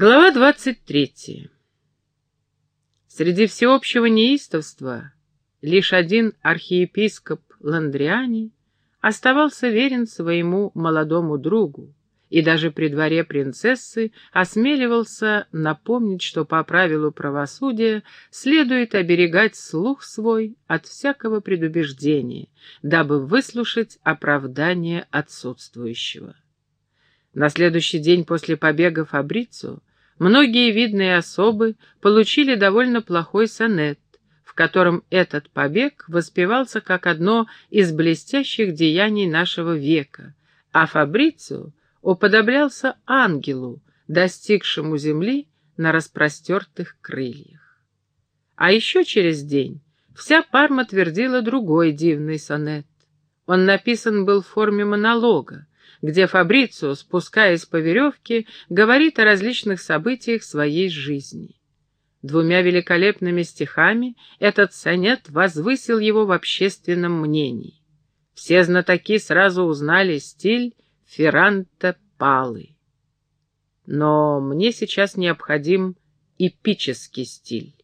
Глава двадцать третья. Среди всеобщего неистовства лишь один архиепископ Ландриани оставался верен своему молодому другу, и даже при дворе принцессы осмеливался напомнить, что по правилу правосудия следует оберегать слух свой от всякого предубеждения, дабы выслушать оправдание отсутствующего. На следующий день после побега Фабрицу многие видные особы получили довольно плохой сонет, в котором этот побег воспевался как одно из блестящих деяний нашего века, а Фабрицу уподоблялся ангелу, достигшему земли на распростертых крыльях. А еще через день вся Парма твердила другой дивный сонет. Он написан был в форме монолога, где Фабрицио, спускаясь по веревке, говорит о различных событиях своей жизни. Двумя великолепными стихами этот сонет возвысил его в общественном мнении. Все знатоки сразу узнали стиль Ферранта Палы. Но мне сейчас необходим эпический стиль.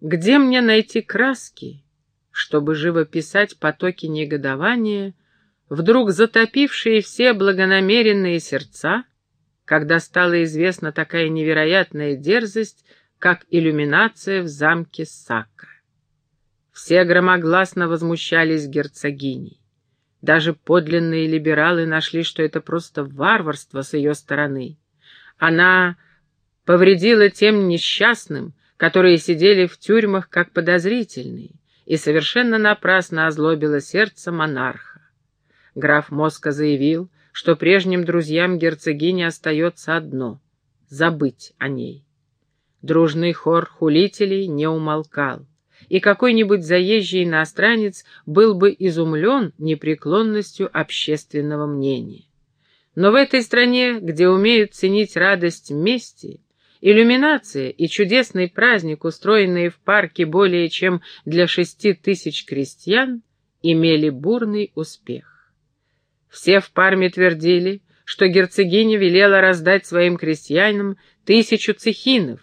Где мне найти краски, чтобы живописать потоки негодования, вдруг затопившие все благонамеренные сердца, когда стала известна такая невероятная дерзость, как иллюминация в замке Сака. Все громогласно возмущались герцогиней. Даже подлинные либералы нашли, что это просто варварство с ее стороны. Она повредила тем несчастным, которые сидели в тюрьмах как подозрительные, и совершенно напрасно озлобила сердце монарха. Граф Моска заявил, что прежним друзьям герцогини остается одно — забыть о ней. Дружный хор хулителей не умолкал и какой-нибудь заезжий иностранец был бы изумлен непреклонностью общественного мнения. Но в этой стране, где умеют ценить радость мести, иллюминация и чудесный праздник, устроенные в парке более чем для шести тысяч крестьян, имели бурный успех. Все в Парме твердили, что герцогиня велела раздать своим крестьянам тысячу цехинов,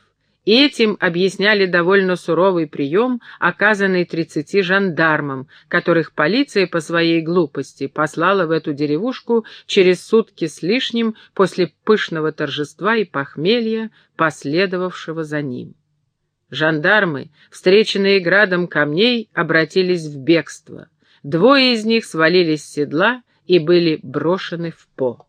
Этим объясняли довольно суровый прием, оказанный тридцати жандармам, которых полиция по своей глупости послала в эту деревушку через сутки с лишним после пышного торжества и похмелья, последовавшего за ним. Жандармы, встреченные градом камней, обратились в бегство. Двое из них свалились с седла и были брошены в по.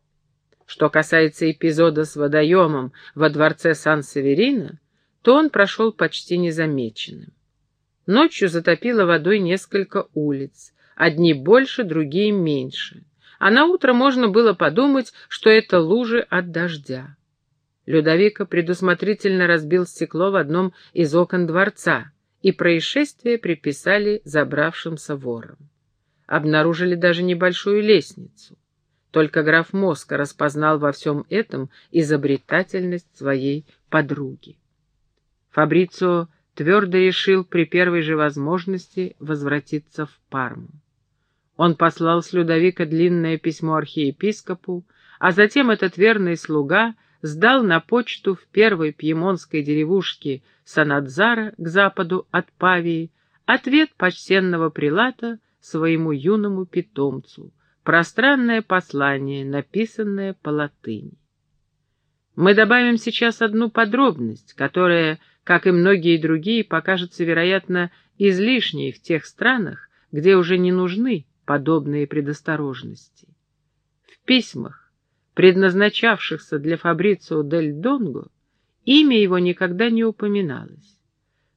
Что касается эпизода с водоемом во дворце Сан-Северино, то он прошел почти незамеченным. Ночью затопило водой несколько улиц, одни больше, другие меньше, а на утро можно было подумать, что это лужи от дождя. Людовика предусмотрительно разбил стекло в одном из окон дворца, и происшествие приписали забравшимся ворам. Обнаружили даже небольшую лестницу. Только граф Моска распознал во всем этом изобретательность своей подруги. Фабрицио твердо решил при первой же возможности возвратиться в Парму. Он послал с Людовика длинное письмо архиепископу, а затем этот верный слуга сдал на почту в первой пьемонской деревушке Санадзара к западу от Павии ответ почтенного прилата своему юному питомцу, пространное послание, написанное по латыни. Мы добавим сейчас одну подробность, которая как и многие другие, покажется, вероятно, излишней в тех странах, где уже не нужны подобные предосторожности. В письмах, предназначавшихся для Фабрицио дель Донго, имя его никогда не упоминалось.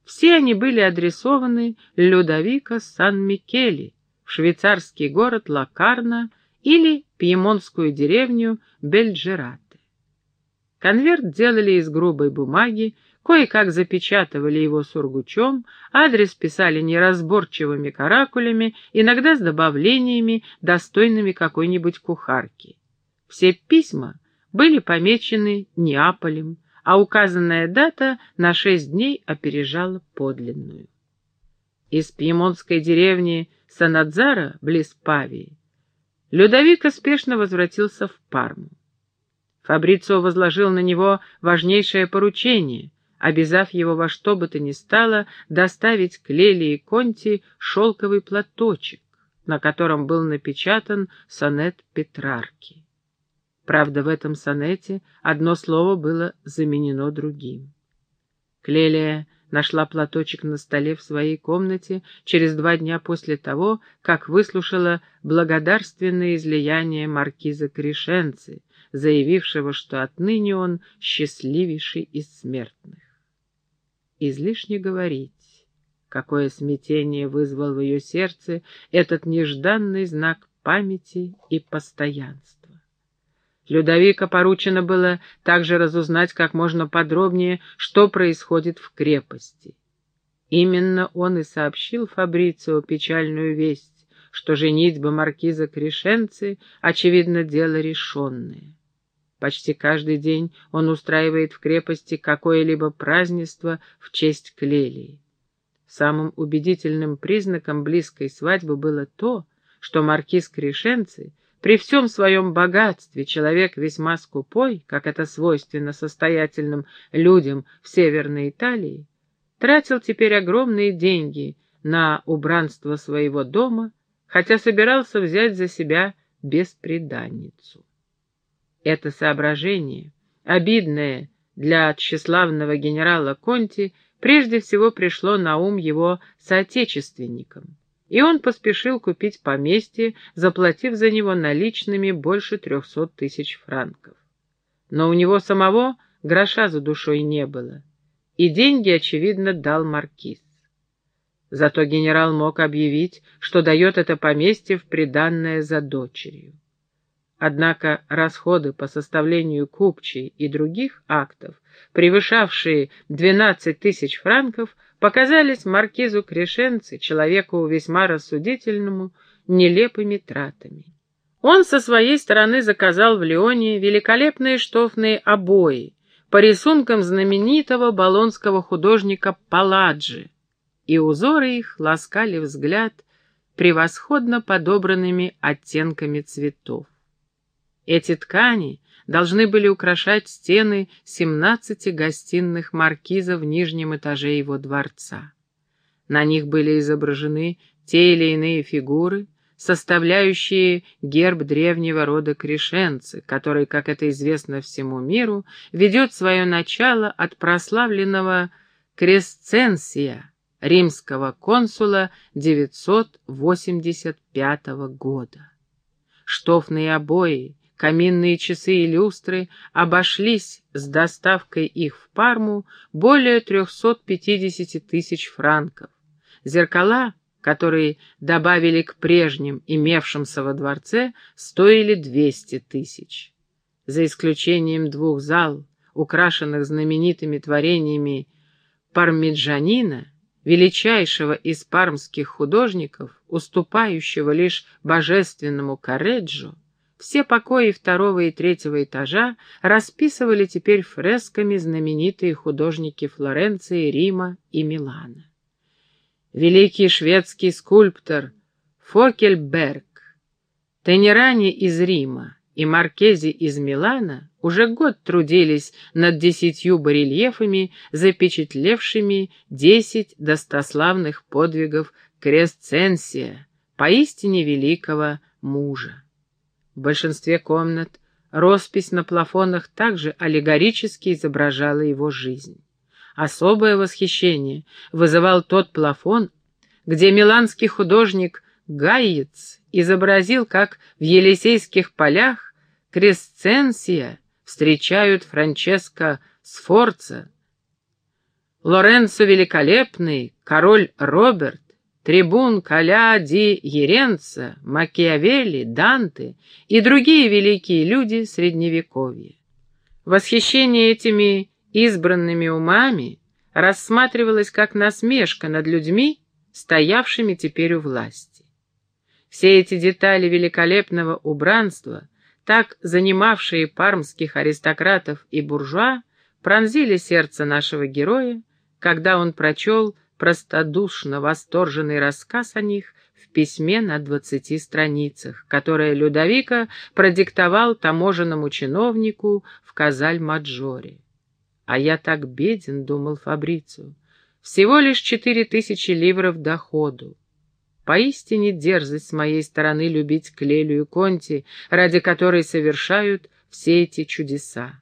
Все они были адресованы Людовико Сан-Микеле, в швейцарский город Лакарна или пьемонтскую деревню Бельджерате. Конверт делали из грубой бумаги, Кое-как запечатывали его сургучом, адрес писали неразборчивыми каракулями, иногда с добавлениями, достойными какой-нибудь кухарки. Все письма были помечены Неаполем, а указанная дата на шесть дней опережала подлинную. Из пьемонтской деревни Санадзара, близ Павии, Людовик спешно возвратился в Парму. Фабрицио возложил на него важнейшее поручение, обязав его во что бы то ни стало доставить к Лелии Конти шелковый платочек, на котором был напечатан сонет Петрарки. Правда, в этом сонете одно слово было заменено другим. Клелия нашла платочек на столе в своей комнате через два дня после того, как выслушала благодарственное излияние маркиза Крешенцы, заявившего, что отныне он счастливейший из смертных. Излишне говорить, какое смятение вызвал в ее сердце этот нежданный знак памяти и постоянства. Людовика поручено было также разузнать как можно подробнее, что происходит в крепости. Именно он и сообщил Фабрицио печальную весть, что женитьба маркиза Крешенцы, очевидно, дело решенное. Почти каждый день он устраивает в крепости какое-либо празднество в честь Клелии. Самым убедительным признаком близкой свадьбы было то, что маркиз Крешенцы при всем своем богатстве человек весьма скупой, как это свойственно состоятельным людям в Северной Италии, тратил теперь огромные деньги на убранство своего дома, хотя собирался взять за себя беспреданницу. Это соображение, обидное для тщеславного генерала Конти, прежде всего пришло на ум его соотечественникам и он поспешил купить поместье, заплатив за него наличными больше трехсот тысяч франков. Но у него самого гроша за душой не было, и деньги, очевидно, дал маркиз. Зато генерал мог объявить, что дает это поместье в приданное за дочерью. Однако расходы по составлению купчей и других актов, превышавшие 12 тысяч франков, показались маркизу Крешенце, человеку весьма рассудительному, нелепыми тратами. Он со своей стороны заказал в Лионе великолепные штофные обои по рисункам знаменитого болонского художника Паладжи, и узоры их ласкали взгляд превосходно подобранными оттенками цветов. Эти ткани должны были украшать стены семнадцати гостиных маркиза в нижнем этаже его дворца. На них были изображены те или иные фигуры, составляющие герб древнего рода Крешенцы, который, как это известно всему миру, ведет свое начало от прославленного Кресценсия, римского консула 985 года. Штофные обои, каминные часы и люстры обошлись с доставкой их в Парму более 350 тысяч франков. Зеркала, которые добавили к прежним, имевшимся во дворце, стоили 200 тысяч. За исключением двух зал, украшенных знаменитыми творениями Пармиджанина, величайшего из пармских художников, уступающего лишь божественному Кареджо, все покои второго и третьего этажа расписывали теперь фресками знаменитые художники Флоренции, Рима и Милана. Великий шведский скульптор Фокельберг, Тенерани из Рима и Маркези из Милана уже год трудились над десятью барельефами, запечатлевшими десять достославных подвигов Кресценсия, поистине великого мужа. В большинстве комнат роспись на плафонах также аллегорически изображала его жизнь. Особое восхищение вызывал тот плафон, где миланский художник Гайец изобразил, как в Елисейских полях Кресценсия встречают Франческо Сфорца, Лоренцо Великолепный, король Роберт, Трибун Каля ди Еренца, Макиавелли, Данте и другие великие люди Средневековья. Восхищение этими избранными умами рассматривалось как насмешка над людьми, стоявшими теперь у власти. Все эти детали великолепного убранства, так занимавшие пармских аристократов и буржуа, пронзили сердце нашего героя, когда он прочел простодушно восторженный рассказ о них в письме на двадцати страницах, которое Людовика продиктовал таможенному чиновнику в Казаль-Маджоре. «А я так беден», — думал Фабрицио, — «всего лишь четыре тысячи ливров доходу. Поистине дерзость с моей стороны любить Клелию Конти, ради которой совершают все эти чудеса.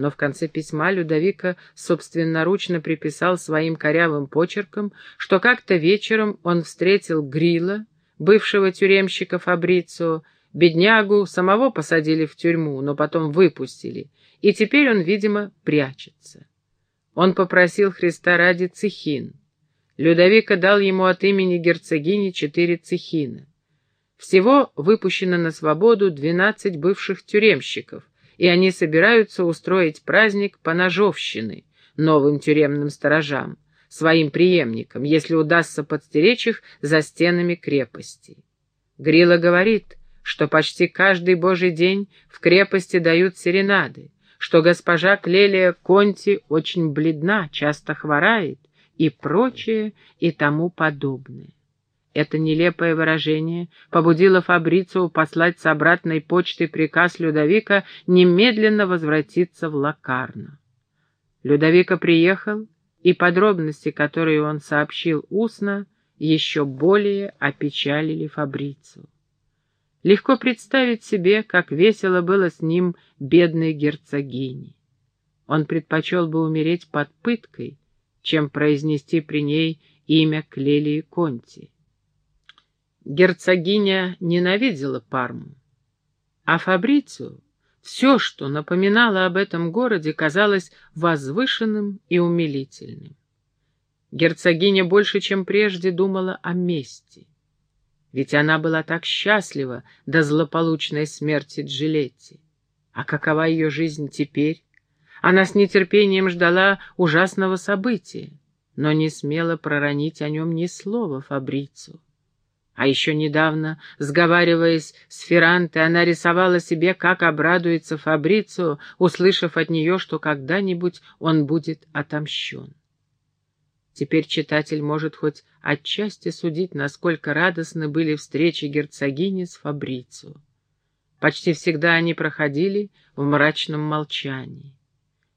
Но в конце письма Людовика собственноручно приписал своим корявым почерком, что как-то вечером он встретил Грила, бывшего тюремщика Фабрицио, беднягу самого посадили в тюрьму, но потом выпустили, и теперь он, видимо, прячется. Он попросил Христа ради цехин. Людовика дал ему от имени герцогини четыре цехина. Всего выпущено на свободу двенадцать бывших тюремщиков, и они собираются устроить праздник поножовщины новым тюремным сторожам, своим преемникам, если удастся подстеречь их за стенами крепости. Грила говорит, что почти каждый божий день в крепости дают серенады, что госпожа Клелия Конти очень бледна, часто хворает, и прочее, и тому подобное. Это нелепое выражение побудило Фабрицу послать с обратной почтой приказ Людовика немедленно возвратиться в Лакарно. Людовика приехал, и подробности, которые он сообщил устно, еще более опечалили Фабрицу. Легко представить себе, как весело было с ним бедной герцогине. Он предпочел бы умереть под пыткой, чем произнести при ней имя Клелии Конти. Герцогиня ненавидела Парму, а Фабрицию все, что напоминало об этом городе, казалось возвышенным и умилительным. Герцогиня больше, чем прежде, думала о мести. Ведь она была так счастлива до злополучной смерти Джилетти. А какова ее жизнь теперь? Она с нетерпением ждала ужасного события, но не смела проронить о нем ни слова Фабрицу. А еще недавно, сговариваясь с Ферранте, она рисовала себе, как обрадуется Фабрицу, услышав от нее, что когда-нибудь он будет отомщен. Теперь читатель может хоть отчасти судить, насколько радостны были встречи герцогини с Фабрицу. Почти всегда они проходили в мрачном молчании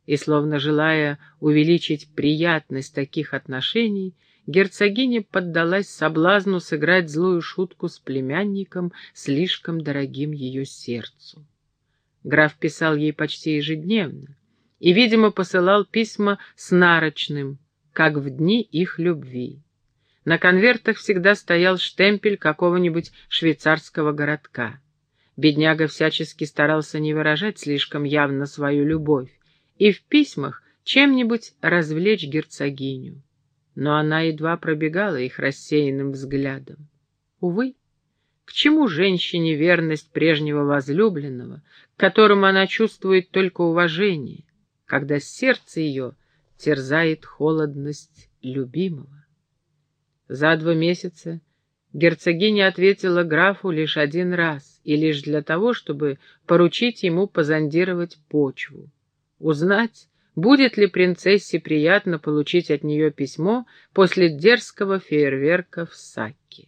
и, словно желая увеличить приятность таких отношений, герцогиня поддалась соблазну сыграть злую шутку с племянником, слишком дорогим ее сердцу. Граф писал ей почти ежедневно и, видимо, посылал письма с нарочным, как в дни их любви. На конвертах всегда стоял штемпель какого-нибудь швейцарского городка. Бедняга всячески старался не выражать слишком явно свою любовь, и в письмах чем-нибудь развлечь герцогиню. Но она едва пробегала их рассеянным взглядом. Увы, к чему женщине верность прежнего возлюбленного, к которому она чувствует только уважение, когда сердце ее терзает холодность любимого? За два месяца герцогиня ответила графу лишь один раз, и лишь для того, чтобы поручить ему позондировать почву узнать, будет ли принцессе приятно получить от нее письмо после дерзкого фейерверка в Сакке.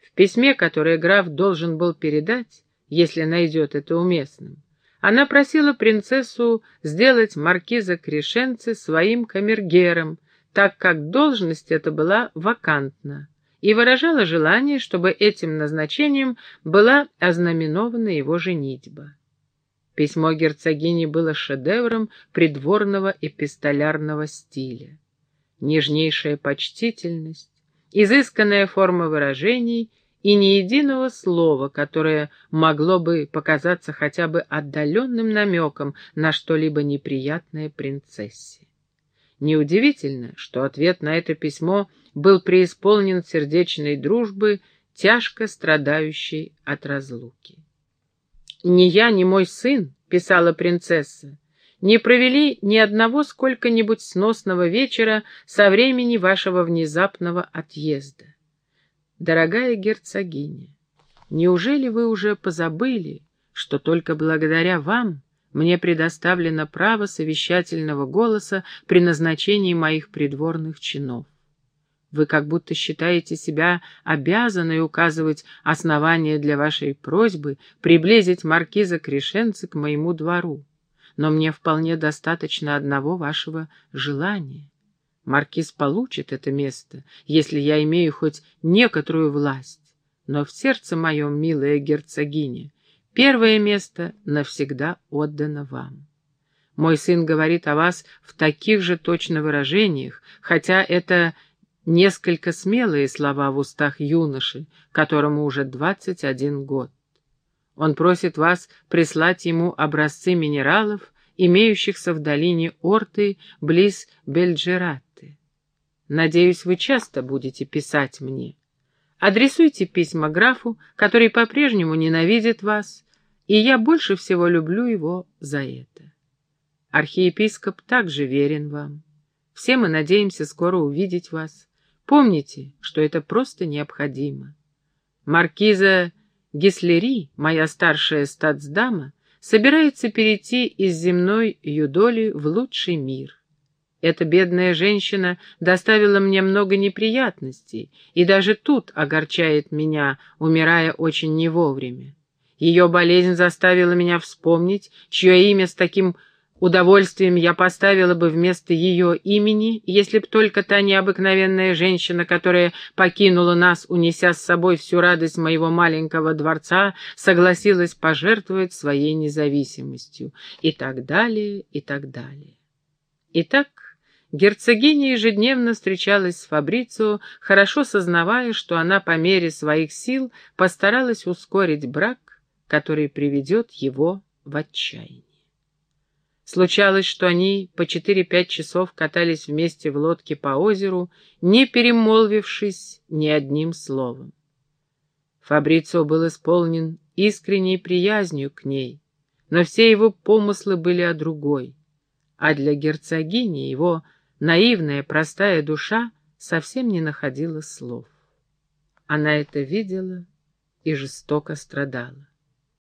В письме, которое граф должен был передать, если найдет это уместным, она просила принцессу сделать маркиза Крешенцы своим камергером, так как должность эта была вакантна, и выражала желание, чтобы этим назначением была ознаменована его женитьба. Письмо герцогини было шедевром придворного эпистолярного стиля. Нежнейшая почтительность, изысканная форма выражений и ни единого слова, которое могло бы показаться хотя бы отдаленным намеком на что-либо неприятное принцессе. Неудивительно, что ответ на это письмо был преисполнен сердечной дружбы, тяжко страдающей от разлуки. «Ни я, ни мой сын», — писала принцесса, — «не провели ни одного сколько-нибудь сносного вечера со времени вашего внезапного отъезда. Дорогая герцогиня, неужели вы уже позабыли, что только благодаря вам мне предоставлено право совещательного голоса при назначении моих придворных чинов? Вы как будто считаете себя обязанной указывать основания для вашей просьбы приблизить маркиза Крешенца к моему двору. Но мне вполне достаточно одного вашего желания. Маркиз получит это место, если я имею хоть некоторую власть. Но в сердце моем, милая герцогиня, первое место навсегда отдано вам. Мой сын говорит о вас в таких же точно выражениях, хотя это несколько смелые слова в устах юноши, которому уже двадцать один год. Он просит вас прислать ему образцы минералов, имеющихся в долине Орты близ Бельджераты. Надеюсь, вы часто будете писать мне. Адресуйте письма графу, который по-прежнему ненавидит вас, и я больше всего люблю его за это. Архиепископ также верен вам. Все мы надеемся скоро увидеть вас. Помните, что это просто необходимо. Маркиза Гислери, моя старшая статсдама, собирается перейти из земной юдоли в лучший мир. Эта бедная женщина доставила мне много неприятностей и даже тут огорчает меня, умирая очень не вовремя. Ее болезнь заставила меня вспомнить, чье имя с таким Удовольствием я поставила бы вместо ее имени, если б только та необыкновенная женщина, которая покинула нас, унеся с собой всю радость моего маленького дворца, согласилась пожертвовать своей независимостью, и так далее, и так далее. Итак, герцогиня ежедневно встречалась с Фабрицио, хорошо сознавая, что она по мере своих сил постаралась ускорить брак, который приведет его в отчаяние. Случалось, что они по четыре-пять часов катались вместе в лодке по озеру, не перемолвившись ни одним словом. Фабрицио был исполнен искренней приязнью к ней, но все его помыслы были о другой, а для герцогини его наивная простая душа совсем не находила слов. Она это видела и жестоко страдала.